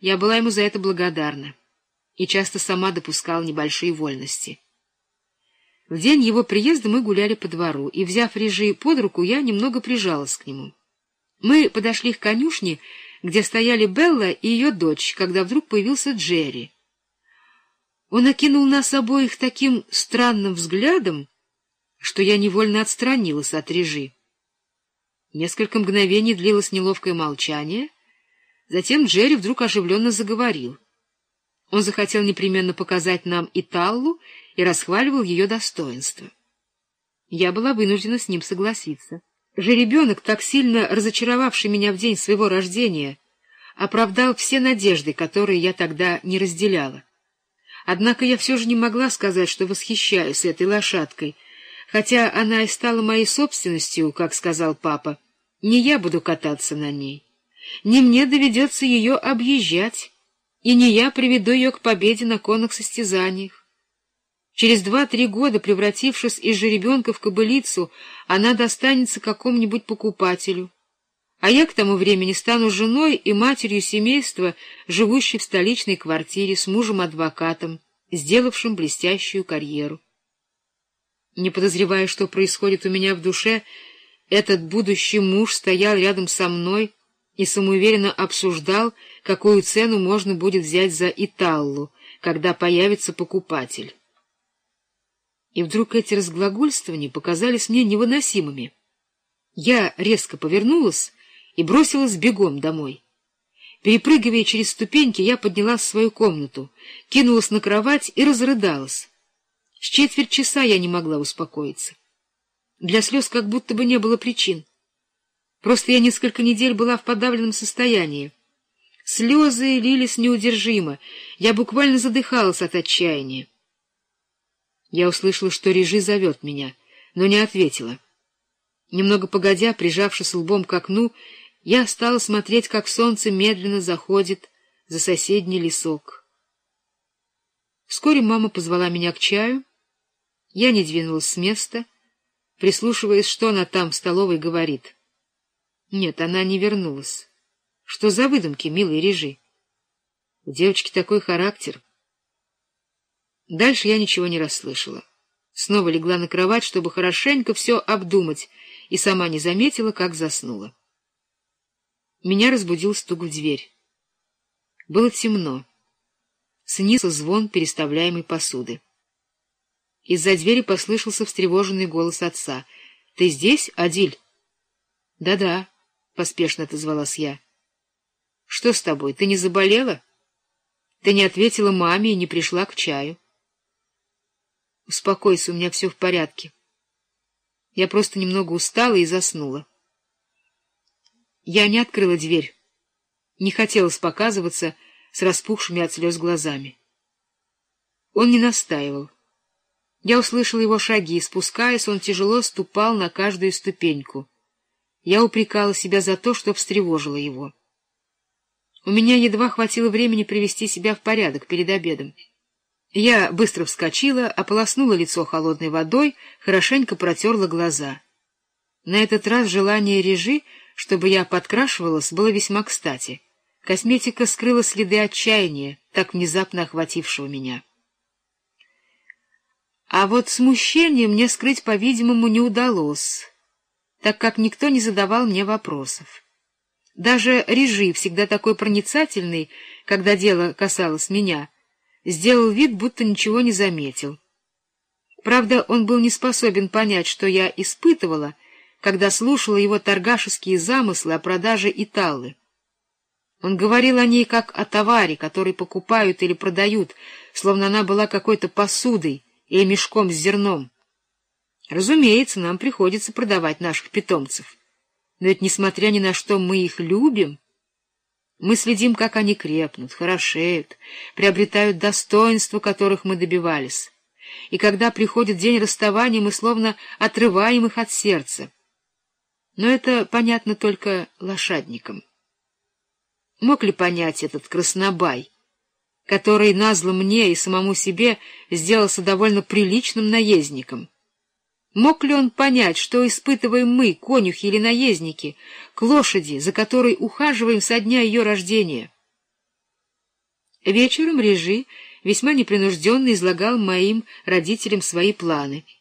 Я была ему за это благодарна и часто сама допускала небольшие вольности. В день его приезда мы гуляли по двору, и, взяв Режи под руку, я немного прижалась к нему. Мы подошли к конюшне, где стояли Белла и ее дочь, когда вдруг появился Джерри. Он окинул нас обоих таким странным взглядом, что я невольно отстранилась от Режи. Несколько мгновений длилось неловкое молчание, затем Джерри вдруг оживленно заговорил. Он захотел непременно показать нам Италлу и расхваливал ее достоинство. Я была вынуждена с ним согласиться. Жеребенок, так сильно разочаровавший меня в день своего рождения, оправдал все надежды, которые я тогда не разделяла. Однако я все же не могла сказать, что восхищаюсь этой лошадкой, хотя она и стала моей собственностью, как сказал папа. Не я буду кататься на ней, не мне доведется ее объезжать, и не я приведу ее к победе на конных состязаниях. Через два-три года, превратившись из жеребенка в кобылицу, она достанется какому-нибудь покупателю. А я к тому времени стану женой и матерью семейства, живущей в столичной квартире с мужем-адвокатом, сделавшим блестящую карьеру. Не подозревая, что происходит у меня в душе, этот будущий муж стоял рядом со мной и самоуверенно обсуждал, какую цену можно будет взять за Италлу, когда появится покупатель. И вдруг эти разглагольствования показались мне невыносимыми. Я резко повернулась и бросилась бегом домой. Перепрыгивая через ступеньки, я поднялась в свою комнату, кинулась на кровать и разрыдалась. С четверть часа я не могла успокоиться. Для слез как будто бы не было причин. Просто я несколько недель была в подавленном состоянии. Слезы лились неудержимо, я буквально задыхалась от отчаяния. Я услышала, что Режи зовет меня, но не ответила. Немного погодя, прижавшись лбом к окну, я стала смотреть, как солнце медленно заходит за соседний лесок. Вскоре мама позвала меня к чаю. Я не двинулась с места, прислушиваясь, что она там в столовой говорит. Нет, она не вернулась. Что за выдумки, милый Режи? У девочки такой характер — Дальше я ничего не расслышала. Снова легла на кровать, чтобы хорошенько все обдумать, и сама не заметила, как заснула. Меня разбудил стук в дверь. Было темно. Снизу звон переставляемой посуды. Из-за двери послышался встревоженный голос отца. — Ты здесь, Адиль? Да — Да-да, — поспешно отозвалась я. — Что с тобой, ты не заболела? Ты не ответила маме и не пришла к чаю. Успокойся, у меня все в порядке. Я просто немного устала и заснула. Я не открыла дверь. Не хотелось показываться с распухшими от слез глазами. Он не настаивал. Я услышала его шаги, спускаясь, он тяжело ступал на каждую ступеньку. Я упрекала себя за то, что встревожила его. У меня едва хватило времени привести себя в порядок перед обедом. Я быстро вскочила, ополоснула лицо холодной водой, хорошенько протерла глаза. На этот раз желание режи, чтобы я подкрашивалась, было весьма кстати. Косметика скрыла следы отчаяния, так внезапно охватившего меня. А вот смущение мне скрыть, по-видимому, не удалось, так как никто не задавал мне вопросов. Даже Режи, всегда такой проницательный, когда дело касалось меня — сделал вид, будто ничего не заметил. Правда, он был не способен понять, что я испытывала, когда слушала его торгашеские замыслы о продаже Италлы. Он говорил о ней как о товаре, который покупают или продают, словно она была какой-то посудой или мешком с зерном. Разумеется, нам приходится продавать наших питомцев. Но ведь, несмотря ни на что, мы их любим — мы следим, как они крепнут, хорошеют, приобретают достоинства, которых мы добивались. И когда приходит день расставания, мы словно отрываем их от сердца. Но это понятно только лошадникам. Мог ли понять этот краснобай, который назло мне и самому себе сделался довольно приличным наездником? Мог ли он понять, что испытываем мы, конюхи или наездники, к лошади, за которой ухаживаем со дня ее рождения? Вечером Режи весьма непринужденно излагал моим родителям свои планы —